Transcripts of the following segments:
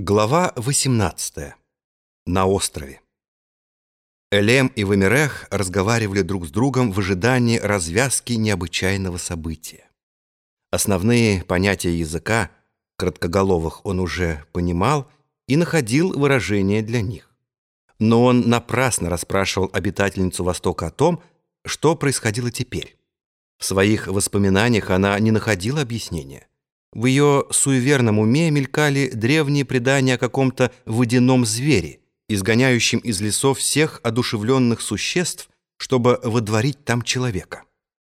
Глава 18. На острове. Элем и Вамирех разговаривали друг с другом в ожидании развязки необычайного события. Основные понятия языка, краткоголовых он уже понимал и находил выражения для них. Но он напрасно расспрашивал обитательницу Востока о том, что происходило теперь. В своих воспоминаниях она не находила объяснения. В ее суеверном уме мелькали древние предания о каком-то водяном звере, изгоняющем из лесов всех одушевленных существ, чтобы водворить там человека.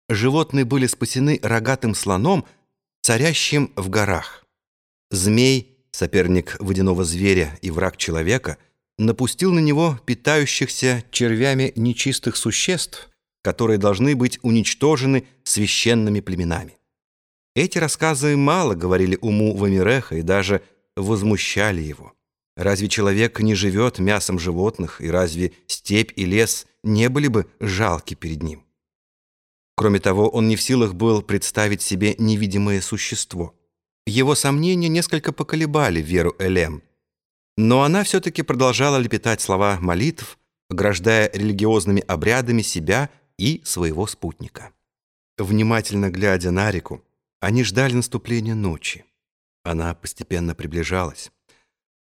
Животные были спасены рогатым слоном, царящим в горах. Змей, соперник водяного зверя и враг человека, напустил на него питающихся червями нечистых существ, которые должны быть уничтожены священными племенами. Эти рассказы мало говорили уму Вамиреха и даже возмущали его. Разве человек не живет мясом животных, и разве степь и лес не были бы жалки перед ним? Кроме того, он не в силах был представить себе невидимое существо. Его сомнения несколько поколебали веру Элем. Но она все-таки продолжала лепетать слова молитв, ограждая религиозными обрядами себя и своего спутника. Внимательно глядя на реку, они ждали наступления ночи. Она постепенно приближалась.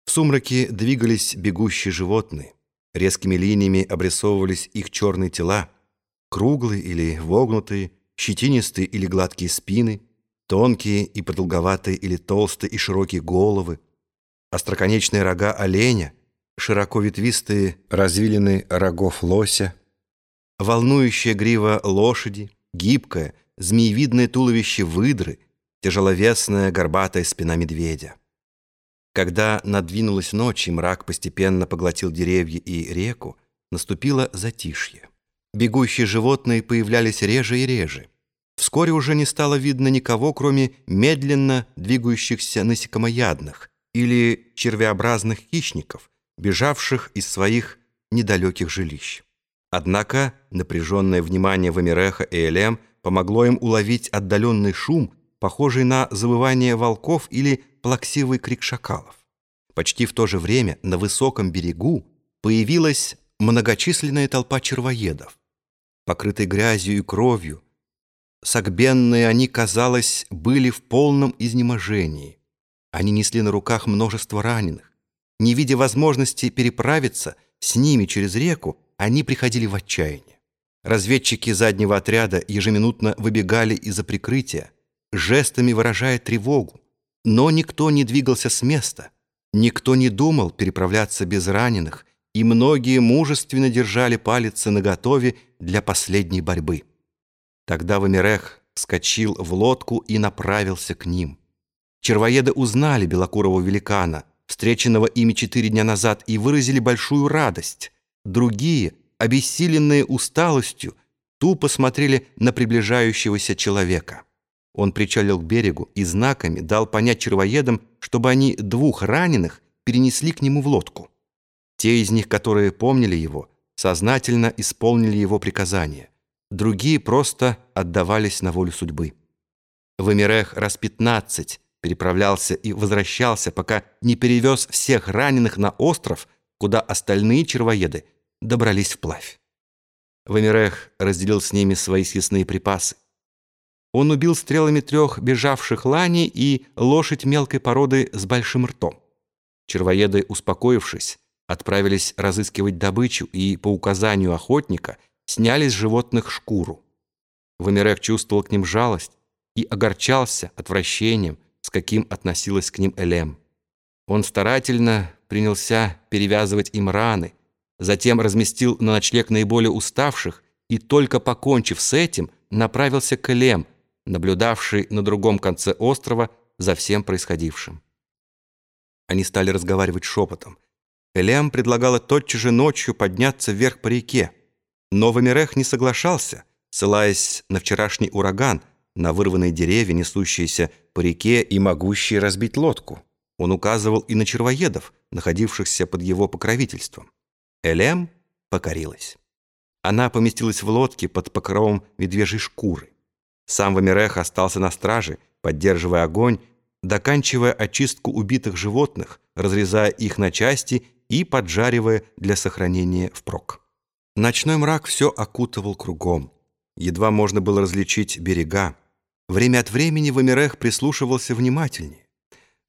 В сумраке двигались бегущие животные. Резкими линиями обрисовывались их черные тела, круглые или вогнутые, щетинистые или гладкие спины, тонкие и продолговатые или толстые и широкие головы, остроконечные рога оленя, широко ветвистые развилины рогов лося, волнующая грива лошади, гибкая, змеевидное туловище выдры, тяжеловесная горбатая спина медведя. Когда надвинулась ночь и мрак постепенно поглотил деревья и реку, наступило затишье. Бегущие животные появлялись реже и реже. Вскоре уже не стало видно никого, кроме медленно двигающихся насекомоядных или червеобразных хищников, бежавших из своих недалеких жилищ. Однако напряженное внимание Вамиреха и Элем – помогло им уловить отдаленный шум, похожий на завывание волков или плаксивый крик шакалов. Почти в то же время на высоком берегу появилась многочисленная толпа червоедов. Покрытые грязью и кровью, согбенные они, казалось, были в полном изнеможении. Они несли на руках множество раненых. Не видя возможности переправиться с ними через реку, они приходили в отчаяние. Разведчики заднего отряда ежеминутно выбегали из-за прикрытия, жестами выражая тревогу. Но никто не двигался с места, никто не думал переправляться без раненых, и многие мужественно держали палицы наготове для последней борьбы. Тогда Вамирех вскочил в лодку и направился к ним. Червоеды узнали белокурого великана, встреченного ими четыре дня назад, и выразили большую радость. Другие — обессиленные усталостью, тупо смотрели на приближающегося человека. Он причалил к берегу и знаками дал понять червоедам, чтобы они двух раненых перенесли к нему в лодку. Те из них, которые помнили его, сознательно исполнили его приказания. Другие просто отдавались на волю судьбы. В Эмирех раз пятнадцать переправлялся и возвращался, пока не перевез всех раненых на остров, куда остальные червоеды добрались вплавь. Вамирех разделил с ними свои съестные припасы. Он убил стрелами трех бежавших лани и лошадь мелкой породы с большим ртом. Червоеды, успокоившись, отправились разыскивать добычу и, по указанию охотника, сняли с животных шкуру. Вамирех чувствовал к ним жалость и огорчался отвращением, с каким относилась к ним Элем. Он старательно принялся перевязывать им раны, затем разместил на ночлег наиболее уставших и, только покончив с этим, направился к Элем, наблюдавший на другом конце острова за всем происходившим. Они стали разговаривать шепотом. Элем предлагала тотчас же ночью подняться вверх по реке, но Вамирех не соглашался, ссылаясь на вчерашний ураган, на вырванные деревья, несущиеся по реке и могущие разбить лодку. Он указывал и на червоедов, находившихся под его покровительством. Элем покорилась. Она поместилась в лодке под покровом медвежьей шкуры. Сам Вамирех остался на страже, поддерживая огонь, доканчивая очистку убитых животных, разрезая их на части и поджаривая для сохранения впрок. Ночной мрак все окутывал кругом. Едва можно было различить берега. Время от времени Вамирех прислушивался внимательнее.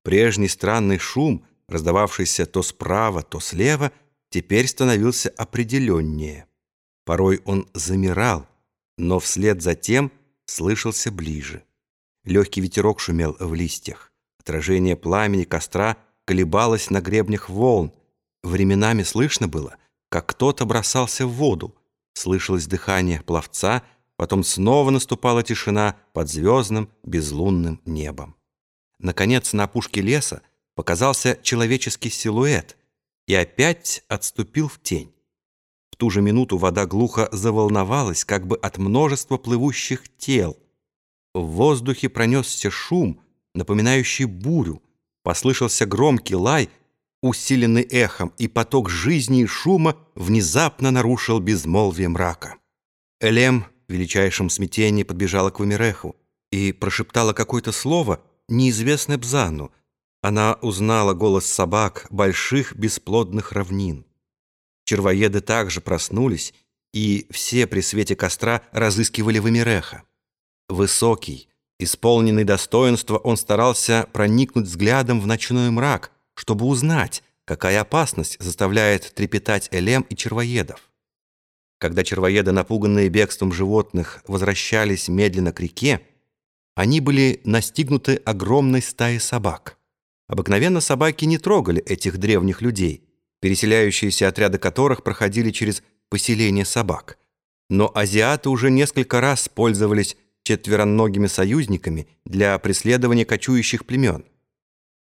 Прежний странный шум, раздававшийся то справа, то слева, теперь становился определеннее. Порой он замирал, но вслед за тем слышался ближе. Легкий ветерок шумел в листьях. Отражение пламени костра колебалось на гребнях волн. Временами слышно было, как кто-то бросался в воду. Слышалось дыхание пловца, потом снова наступала тишина под звездным безлунным небом. Наконец, на опушке леса показался человеческий силуэт и опять отступил в тень. В ту же минуту вода глухо заволновалась, как бы от множества плывущих тел. В воздухе пронесся шум, напоминающий бурю. Послышался громкий лай, усиленный эхом, и поток жизни и шума внезапно нарушил безмолвие мрака. Элем в величайшем смятении подбежала к Вамиреху и прошептала какое-то слово, неизвестное Бзану. Она узнала голос собак больших бесплодных равнин. Червоеды также проснулись, и все при свете костра разыскивали Вамиреха. Высокий, исполненный достоинства, он старался проникнуть взглядом в ночной мрак, чтобы узнать, какая опасность заставляет трепетать Элем и червоедов. Когда червоеды, напуганные бегством животных, возвращались медленно к реке, они были настигнуты огромной стаей собак. Обыкновенно собаки не трогали этих древних людей, переселяющиеся отряды которых проходили через поселение собак. Но азиаты уже несколько раз пользовались четвероногими союзниками для преследования кочующих племен.